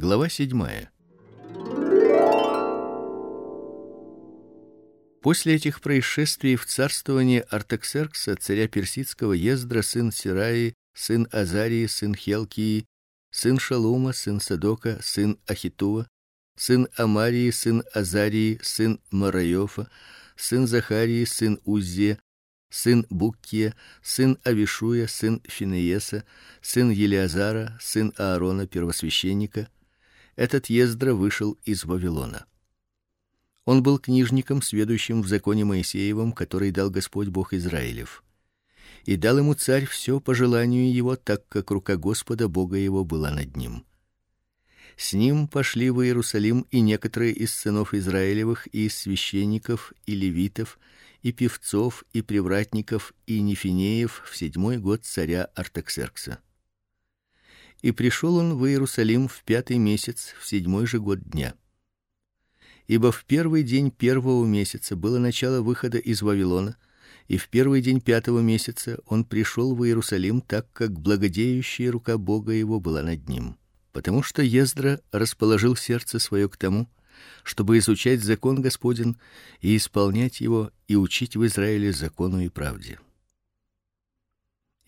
Глава 7. После этих происшествий в царствовании Артаксеркса, царя персидского Ездра, сын Сираи, сын Азарии, сын Хелкии, сын Шалума, сын Садока, сын Ахитува, сын Амарии, сын Азарии, сын Мараёфа, сын Захарии, сын Уззе, сын Буккия, сын Авишуя, сын Финееса, сын Елиазара, сын Аарона первосвященника. Этот Ездра вышел из Вавилона. Он был книжником, сведущим в законе Моисеевом, который дал Господь Бог Израилев. И дал ему царь все по желанию его, так как рука Господа Бога его была над ним. С ним пошли в Иерусалим и некоторые из сынов Израилевых, и из священников, и левитов, и певцов, и привратников, и нефинеев в седьмой год царя Артаксеркса. И пришел он в Иерусалим в пятый месяц, в седьмой же год дня. Ибо в первый день первого месяца было начало выхода из Вавилона, и в первый день пятого месяца он пришел в Иерусалим, так как благодеющая рука Бога его была над ним. Потому что Ездра расположил сердце свое к тому, чтобы изучать закон Господень и исполнять его и учить в Израиле закону и правде.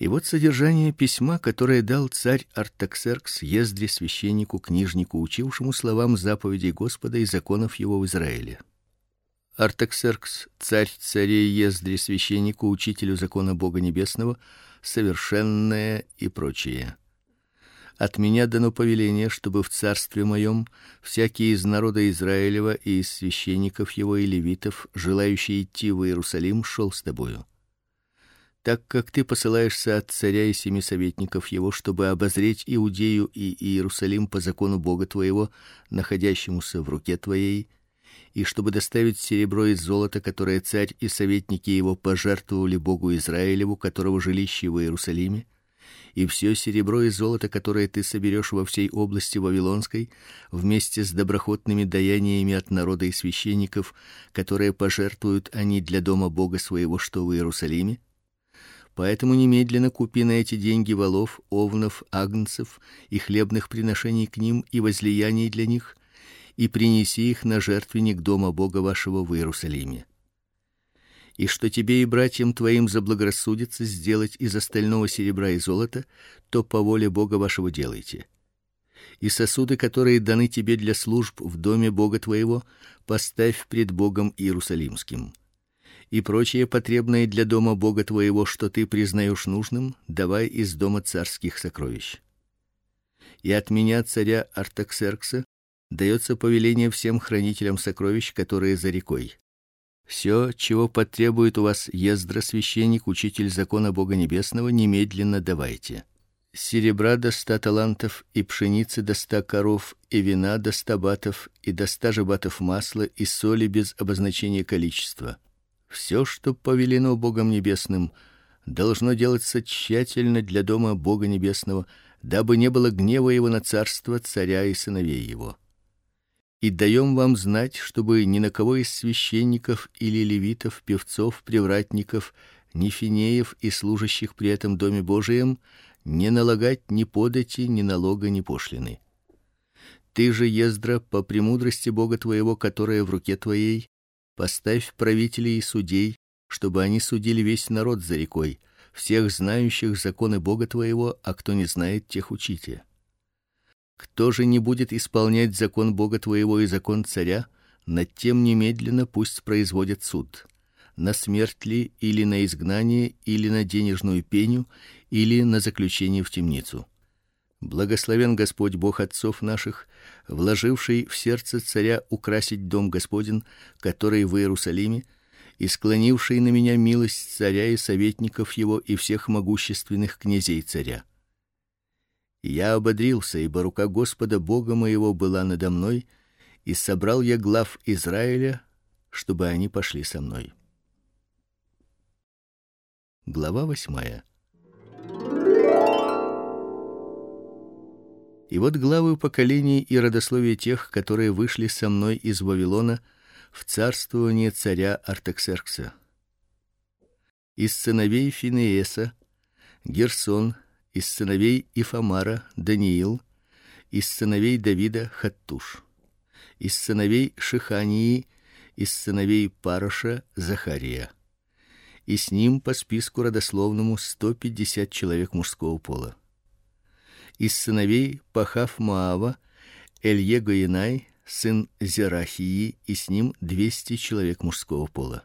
И вот содержание письма, которое дал царь Артаксеркс Ездре священнику, книжнику, учившему словам заповедей Господа и законов его в Израиле. Артаксеркс, царь царей Ездре священнику, учителю закона Бога небесного, совершенное и прочее. От меня дано повеление, чтобы в царстве моем всякий из народа Израилева и из священников его и левитов, желающий идти в Иерусалим, шел с тобою. Так как ты посылаешься от царя и семи советников его, чтобы обозреть Иудею и Иерусалим по закону Бога твоего, находящемуся в руке твоей, и чтобы доставить серебро и золото, которое царь и советники его пожертвовали Богу Израилеву, которого жилище в Иерусалиме, и все серебро и золото, которое ты соберешь во всей области вавилонской, вместе с доброхотными даяниями от народа и священников, которые пожертвуют они для дома Бога своего, что в Иерусалиме, Поэтому немедленно купи на эти деньги волов, овнов, агнцев и хлебных приношений к ним и возлияний для них, и принеси их на жертвенник дома Бога вашего в Иерусалиме и что тебе и братьям твоим заблагорассудится сделать из остального серебра и золота, то по воле Бога вашего делайте. И сосуды, которые даны тебе для служб в доме Бога твоего, поставь пред Богом Иерусалимским. И прочее потребное для дома Бога твоего, что ты признаешь нужным, давай из дома царских сокровищ. И от меня царя Артаксеркса дается повеление всем хранителям сокровищ, которые за рекой все, чего потребует у вас Ездра священник, учитель закона Бога небесного, немедленно давайте. Серебра до ста талантов и пшеницы до ста коров и вина до ста батов и до ста же батов масла и соли без обозначения количества. Все, что повелено Богом небесным, должно делаться тщательно для дома Бога небесного, дабы не было гнева его на царство царя и сыновей его и даем вам знать, чтобы ни на кого из священников или левитов, певцов, привратников, нефинеев и служащих при этом доме Божием не налагать ни подати, ни налога, ни пошлины. Ты же, Ездра, по премудрости Бога твоего, которая в руке твоей, поставь правителей и судей, чтобы они судили весь народ за рекой, всех знающих законы Бога твоего, а кто не знает, тех учите. Кто же не будет исполнять закон Бога твоего и закон царя, над тем немедленно пусть производит суд. На смерть ли или на изгнание, или на денежную пеню, или на заключение в темницу. Благословен Господь Бог отцов наших, вложивший в сердце царя украсить дом Господень, который в Иерусалиме, и склонивший на меня милость царя и советников его и всех могущественных князей царя я ободрился, ибо рука Господа Бога моего была надо мной, и собрал я глав Израиля, чтобы они пошли со мной. Глава восьмая. И вот главы поколений и родословия тех, которые вышли со мной из Вавилона в царствование царя Артаксеркса. Из сыновей Финееса Герсон, из сыновей Ифамара Даниил, из сыновей Давида Хаттуш, из сыновей Шихании, из сыновей Пароша Захария. И с ним по списку родословному 150 человек мужского пола. Из сыновей Пахав Маава Эльего сын Зерахии, и с ним 200 человек мужского пола.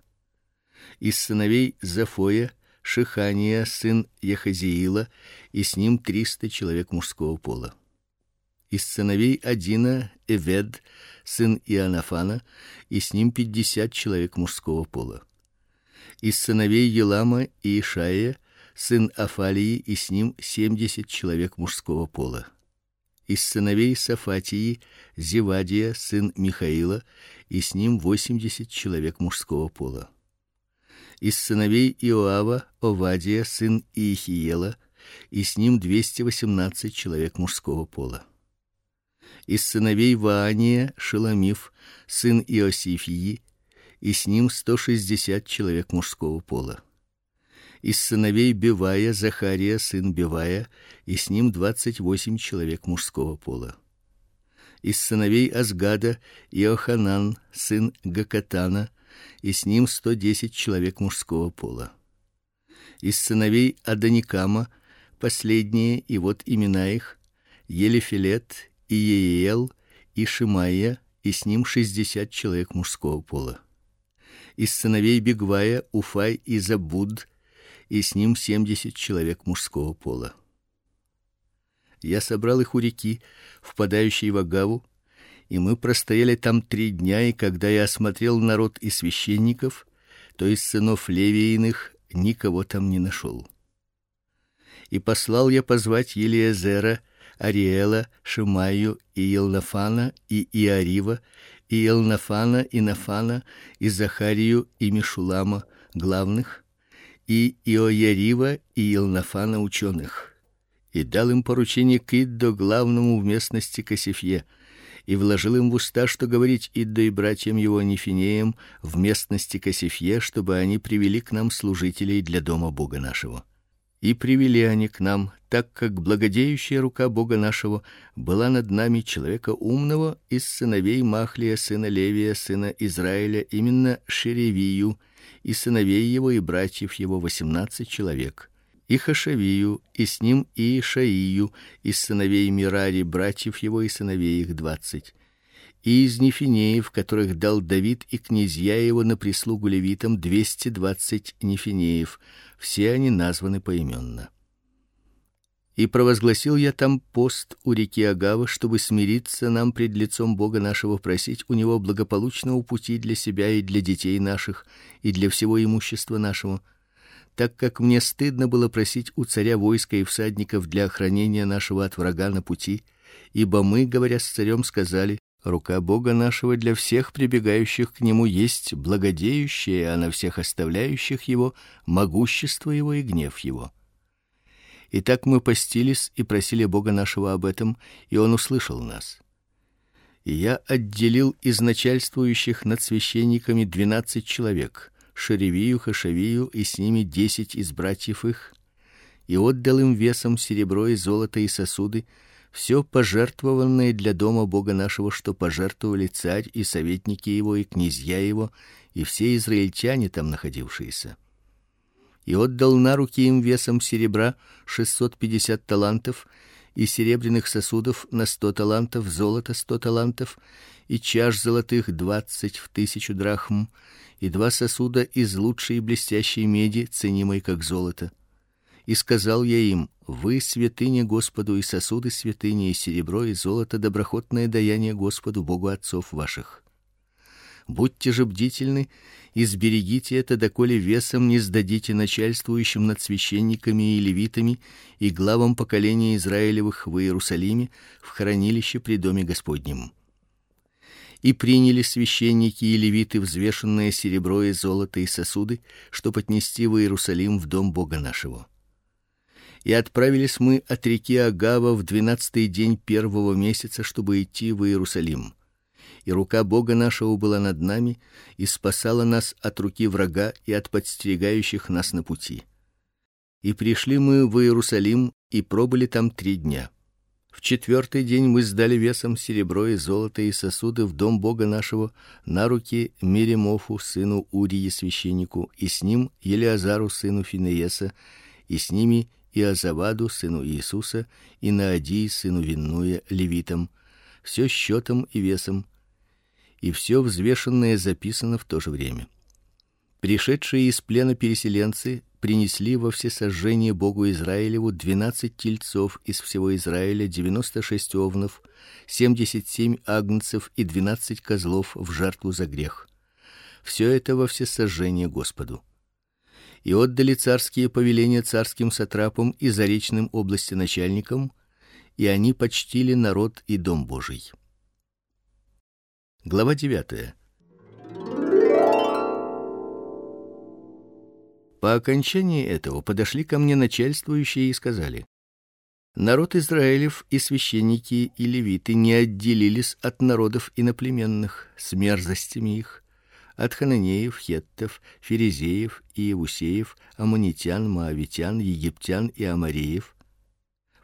Из сыновей Зафоя Шихания, сын Ехазиила, и с ним 300 человек мужского пола. Из сыновей Адина Эвед, сын Иоаннафана, и с ним 50 человек мужского пола. Из сыновей Елама и Ишая, сын Афалии, и с ним 70 человек мужского пола из сыновей Сафатии Зевадия сын Михаила, и с ним восемьдесят человек мужского пола. Из сыновей Иоава Овадия сын Иехиела, и с ним двести восемнадцать человек мужского пола. Из сыновей Ваания Шеломиф сын Иосифии, и с ним сто шестьдесят человек мужского пола из сыновей Бевая Захария сын Бевая, и с ним двадцать восемь человек мужского пола. Из сыновей Азгада Иоханан сын Гакатана, и с ним сто десять человек мужского пола. Из сыновей Аданикама последние, и вот имена их: Елифелет, Иеел и Шимая, и с ним шестьдесят человек мужского пола. Из сыновей Бигвая Уфай и Забуд, и с ним семьдесят человек мужского пола. Я собрал их у реки, впадающей в Агаву, и мы простояли там три дня, и когда я осмотрел народ и священников, то из сынов Левииных никого там не нашел. И послал я позвать Елиезера, Ариэла, Шимаю и Елнафана и Иарива, и Елнафана и Нафана, и Захарию и Мишулама, главных, и Иоярива и Илнафана ученых, и дал им поручение к Иддо главному в местности Касифье, и вложил им в уста, что говорить Иддо и братьям его Нефинеям в местности Касифье, чтобы они привели к нам служителей для дома Бога нашего. И привели они к нам, так как благодеющая рука Бога нашего была над нами человека умного из сыновей Махлия сына Левия сына Израиля, именно Шеревию, и сыновей его и братьев его восемнадцать человек. И Хашавию, и с ним и Ишаию, из сыновей Мирари братьев его и сыновей их двадцать. И из нефинеев, которых дал Давид и князья его на прислугу левитам, двести двадцать нефинеев. Все они названы поименно. И провозгласил я там пост у реки Агава, чтобы смириться нам пред лицом Бога нашего, просить у него благополучного пути для себя и для детей наших, и для всего имущества нашего, так как мне стыдно было просить у царя войска и всадников для охранения нашего от врага на пути, ибо мы, говоря с царем, сказали: рука Бога нашего для всех прибегающих к нему есть благодеющая, а на всех оставляющих его могущество его и гнев его. И так мы постились и просили Бога нашего об этом, и он услышал нас. И я отделил из начальствующих над священниками двенадцать человек, Шеревию, Хашавию и с ними десять из братьев их, и отдал им весом серебро и золото и сосуды, все пожертвованное для дома Бога нашего, что пожертвовали царь и советники его и князья его и все израильтяне там находившиеся и отдал на руки им весом серебра шестьсот пятьдесят талантов и серебряных сосудов на сто талантов, золота сто талантов и чаш золотых двадцать в тысячу драхм и два сосуда из лучшей блестящей меди, ценимой как золото. И сказал я им: вы святыня Господу и сосуды святыни и серебро и золото доброхотное даяние Господу Богу отцов ваших. Будьте же бдительны и сберегите это, доколе весом не сдадите начальствующим над священниками и левитами и главам поколения Израилевых в Иерусалиме в хранилище при доме Господнем. И приняли священники и левиты взвешенное серебро и золото и сосуды, чтобы отнести в Иерусалим в дом Бога нашего. И отправились мы от реки Агава в двенадцатый день первого месяца, чтобы идти в Иерусалим и рука Бога нашего была над нами и спасала нас от руки врага и от подстерегающих нас на пути. И пришли мы в Иерусалим и пробыли там три дня. В четвертый день мы сдали весом серебро и золото и сосуды в дом Бога нашего на руки Миремофу сыну Урии священнику и с ним Елиазару сыну Финееса и с ними и Азаваду сыну Иисуса и Наадии сыну Виннуя левитам все счетом и весом и все взвешенное записано в то же время. Пришедшие из плена переселенцы принесли во всесожжение Богу Израилеву двенадцать тельцов из всего Израиля, девяносто шесть овнов, семьдесят семь агнцев и двенадцать козлов в жертву за грех. Все это во всесожжение Господу. И отдали царские повеления царским сатрапам и заречным области начальникам, и они почтили народ и дом Божий. Глава девятая. По окончании этого подошли ко мне начальствующие и сказали: Народ Израилев и священники и левиты не отделились от народов иноплеменных с мерзостями их, от хананеев, хеттов, ферезеев и евусеев, аммонитян, моавитян, египтян и амореев,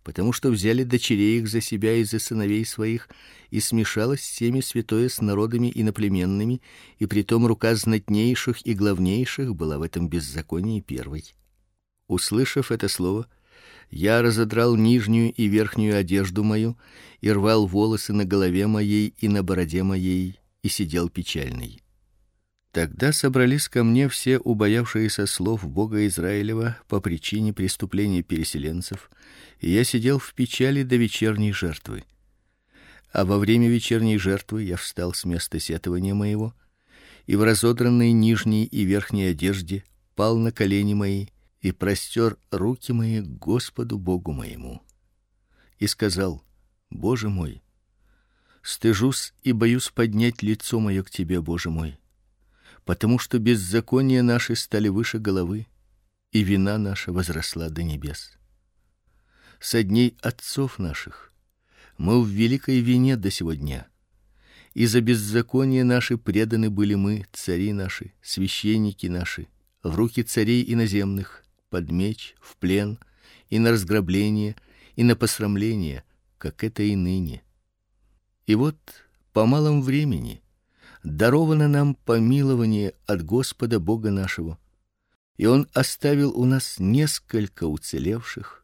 потому что взяли дочерей их за себя и за сыновей своих, и смешалось семя святое с народами иноплеменными, и притом рука знатнейших и главнейших была в этом беззаконии первой. Услышав это слово, я разодрал нижнюю и верхнюю одежду мою и рвал волосы на голове моей и на бороде моей и сидел печальный. Тогда собрались ко мне все убоявшиеся слов Бога Израилева по причине преступлений переселенцев, и я сидел в печали до вечерней жертвы. А во время вечерней жертвы я встал с места сетования моего и в разодранной нижней и верхней одежде пал на колени мои и простер руки мои к Господу Богу моему. И сказал: Боже мой, стыжусь и боюсь поднять лицо мое к тебе, Боже мой потому что беззакония наши стали выше головы, и вина наша возросла до небес. Со дней отцов наших мы в великой вине до сего дня. И за беззаконие наши преданы были мы, цари наши, священники наши, в руки царей иноземных, под меч, в плен и на разграбление, и на посрамление, как это и ныне. И вот по малом времени даровано нам помилование от Господа Бога нашего. И он оставил у нас несколько уцелевших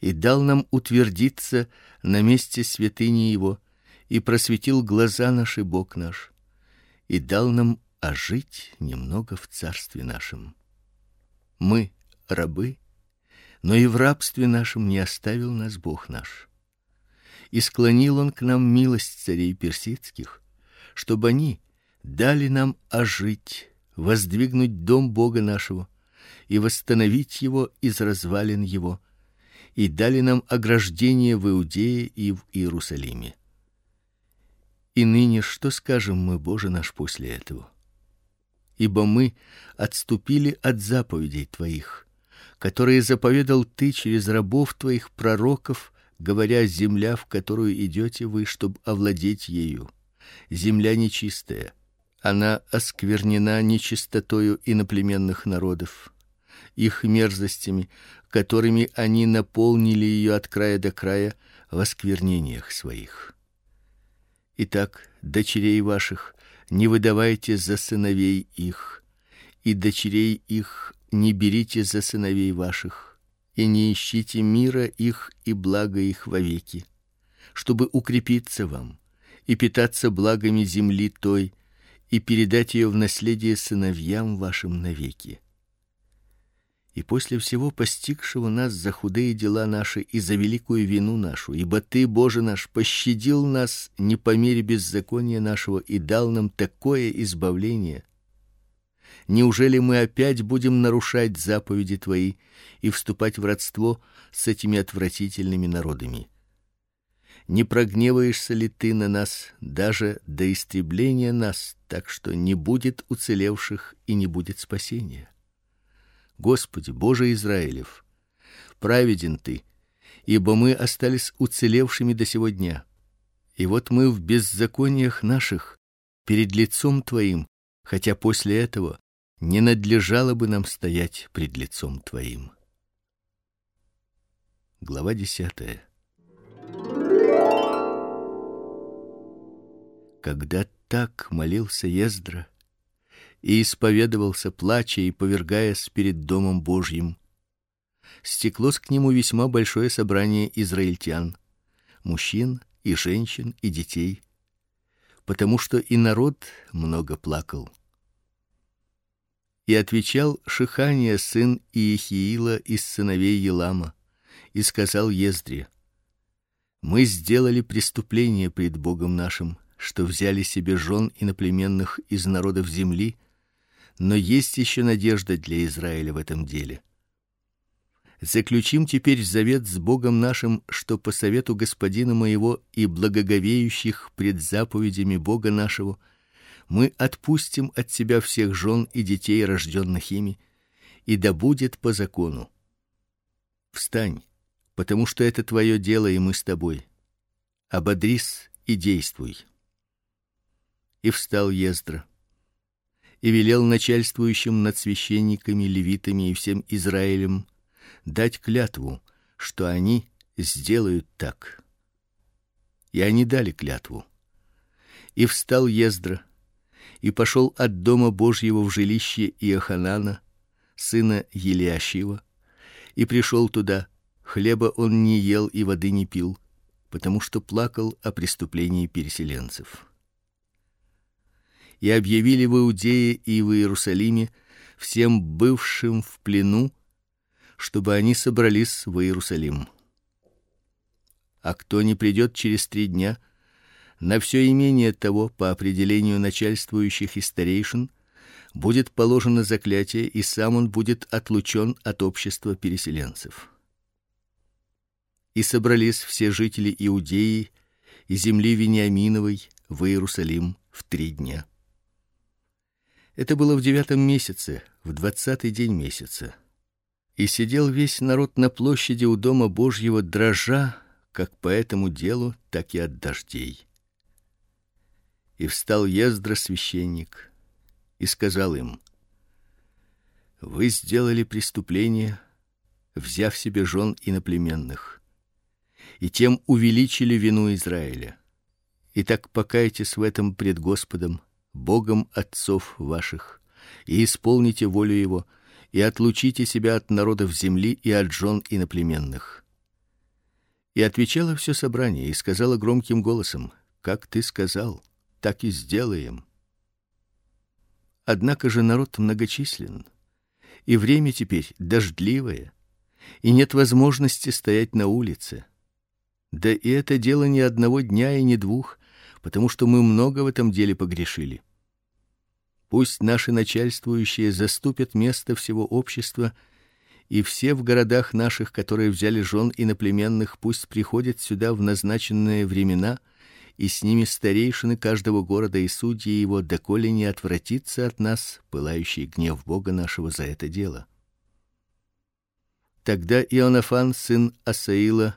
и дал нам утвердиться на месте святыни его и просветил глаза наши Бог наш и дал нам ожить немного в царстве нашем. Мы рабы, но и в рабстве нашем не оставил нас Бог наш. И склонил он к нам милость царей персидских, чтобы они дали нам ожить, воздвигнуть дом Бога нашего и восстановить его из развалин его, и дали нам ограждение в Иудее и в Иерусалиме. И ныне что скажем мы, Боже наш, после этого? Ибо мы отступили от заповедей твоих, которые заповедал ты через рабов твоих пророков, говоря: земля, в которую идете вы, чтобы овладеть ею, земля нечистая, она осквернена нечистотою иноплеменных народов, их мерзостями, которыми они наполнили ее от края до края в осквернениях своих. Итак, дочерей ваших не выдавайте за сыновей их, и дочерей их не берите за сыновей ваших, и не ищите мира их и блага их вовеки, чтобы укрепиться вам и питаться благами земли той, и передать ее в наследие сыновьям вашим навеки. И после всего постигшего нас за худые дела наши и за великую вину нашу, ибо ты, Боже наш, пощадил нас не по мере беззакония нашего и дал нам такое избавление. Неужели мы опять будем нарушать заповеди твои и вступать в родство с этими отвратительными народами? Не прогневаешься ли ты на нас даже до истребления нас, так что не будет уцелевших и не будет спасения? Господи, Боже Израилев, праведен ты, ибо мы остались уцелевшими до сего дня. И вот мы в беззакониях наших перед лицом твоим, хотя после этого не надлежало бы нам стоять пред лицом твоим. Глава десятая. Когда так молился Ездра и исповедовался, плача и повергаясь перед домом Божьим, стеклось к нему весьма большое собрание израильтян, мужчин и женщин и детей, потому что и народ много плакал. И отвечал Шихания сын Иехиила из сыновей Елама, и сказал Ездре: Мы сделали преступление пред Богом нашим, что взяли себе жен иноплеменных из народов земли, но есть еще надежда для Израиля в этом деле. Заключим теперь завет с Богом нашим, что по совету господина моего и благоговеющих пред заповедями Бога нашего мы отпустим от себя всех жен и детей, рожденных ими, и да будет по закону. Встань, потому что это твое дело, и мы с тобой. Ободрись и действуй. И встал Ездра и велел начальствующим над священниками, левитами и всем Израилем дать клятву, что они сделают так. И они дали клятву. И встал Ездра и пошел от дома Божьего в жилище Иоханана, сына Елиашива, и пришел туда. Хлеба он не ел и воды не пил, потому что плакал о преступлении переселенцев. И объявили в Иудее и в Иерусалиме всем бывшим в плену чтобы они собрались в Иерусалим. А кто не придет через три дня, на все имение того по определению начальствующих и старейшин будет положено заклятие, и сам он будет отлучен от общества переселенцев. И собрались все жители Иудеи и земли Вениаминовой в Иерусалим в три дня. Это было в девятом месяце, в двадцатый день месяца и сидел весь народ на площади у дома Божьего, дрожа, как по этому делу, так и от дождей. И встал Ездра священник и сказал им: Вы сделали преступление, взяв себе жен иноплеменных, и тем увеличили вину Израиля. Итак, покайтесь в этом пред Господом, Богом отцов ваших, и исполните волю его, и отлучите себя от народов земли и от жен иноплеменных. И отвечало все собрание и сказала громким голосом: как ты сказал, так и сделаем. Однако же народ многочислен, и время теперь дождливое, и нет возможности стоять на улице. Да и это дело не одного дня и не двух, потому что мы много в этом деле погрешили. Пусть наши начальствующие заступят место всего общества, и все в городах наших, которые взяли жен иноплеменных, пусть приходят сюда в назначенные времена, и с ними старейшины каждого города и судьи его, доколе не отвратится от нас пылающий гнев Бога нашего за это дело. Тогда Ионафан сын Асаила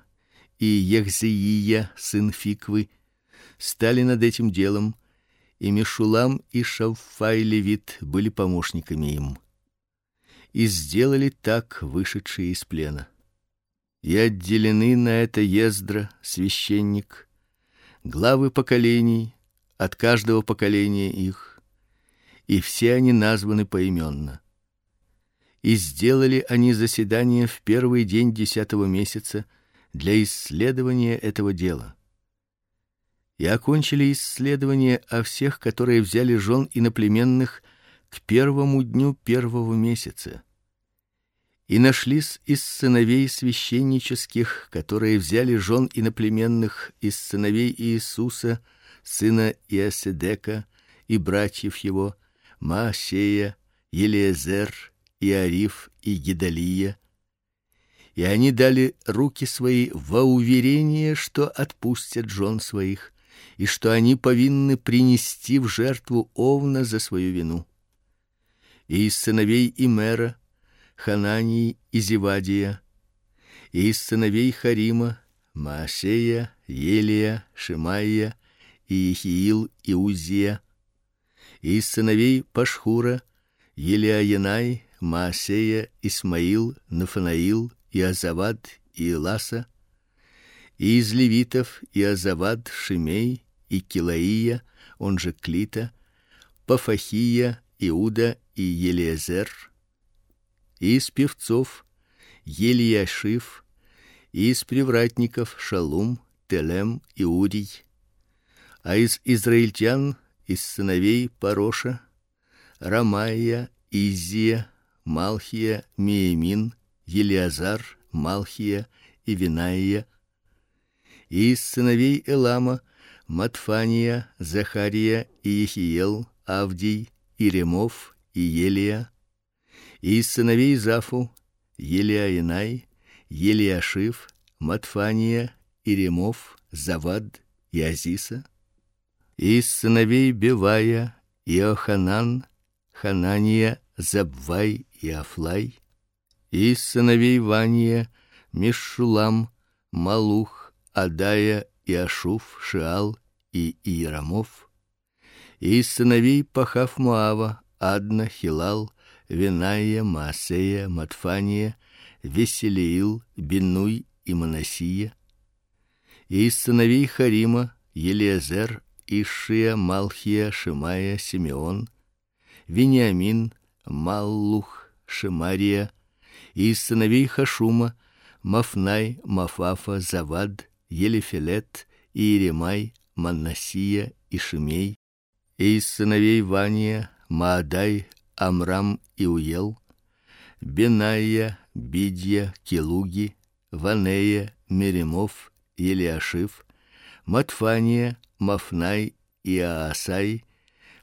и Ехзеия сын Фиквы стали над этим делом и Мешулам и Шавфай левит были помощниками им. И сделали так вышедшие из плена. И отделены на это Ездра, священник, главы поколений от каждого поколения их, и все они названы поименно. И сделали они заседание в первый день десятого месяца для исследования этого дела и окончили исследование о всех, которые взяли жен иноплеменных к первому дню первого месяца. И нашлись из сыновей священнических, которые взяли жен иноплеменных из сыновей Иисуса, сына Иоседека, и братьев его, Маасея, Елиезер, Иариф и Гедалия, и они дали руки свои во уверение, что отпустят жен своих, и что они повинны принести в жертву овна за свою вину. И из сыновей Имера Ханании и Зевадия, и из сыновей Харима Маасея, Елия, Шимаия, и Ехиил и Узия, и из сыновей Пашхура Елиаянай, Маасея, Исмаил, Нафанаил, и Азавад, и Иласа, и из левитов Иозавад, Шимей, и Килаия, он же Клита, Пафахия, Иуда и Елиезер. Из певцов Елиашив, из привратников Шалум, Телем и Урий. А из израильтян, из сыновей Пароша, Рамая, Изия, Малхия, Миемин, Елиазар, Малхия и Винаия. Из сыновей Элама Матфания, Захария и Ехиел, Авдий, Иремов и Елия. Из сыновей Зафу Елиаинай, Елиашив, Матфания, Иремов, Завад и Азиса. Из сыновей Бевая Иоханан, Ханания, Забвай и Афлай. Из сыновей Вания Мишулам, Малух, Адая и Ашуф, Шиал и Иерамов, и из сыновей Пахав Моава, Адна, Хилал, Виная, Маасея, Матфания, Веселиил, Бинуй и Манасия, и из сыновей Харима, Елиезер, Ишия, Малхия, Шимая, Симеон, Вениамин, Маллух, Шимария, и из сыновей Хашума, Мафнай, Мафафа, Завад, Елифелет, Иеремай, Маннасия и Шимей, и из сыновей Вания, Маадай, Амрам и Уел, Беная, Бидья, Келуги, Ванея, Меремов, Елиашив, Матфания, Мафнай и Аасай,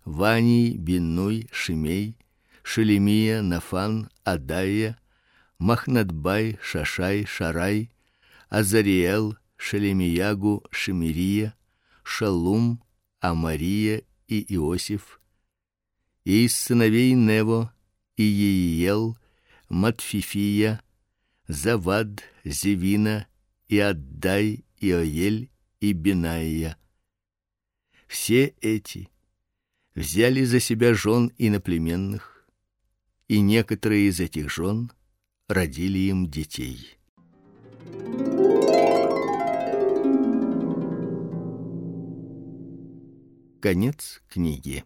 Ваний, Биннуй, Шимей, Шелемия, Нафан, Адая, Махнадбай, Шашай, Шарай, Азариэл, Шелемиягу, Шемирия, Шалум, Амария и Иосиф, и из сыновей Нево, Иеиел, Матфифия, Завад, Зевина, и Аддай, Иоель и Бинаия. Все эти взяли за себя жен иноплеменных, и некоторые из этих жен родили им детей. Конец книги.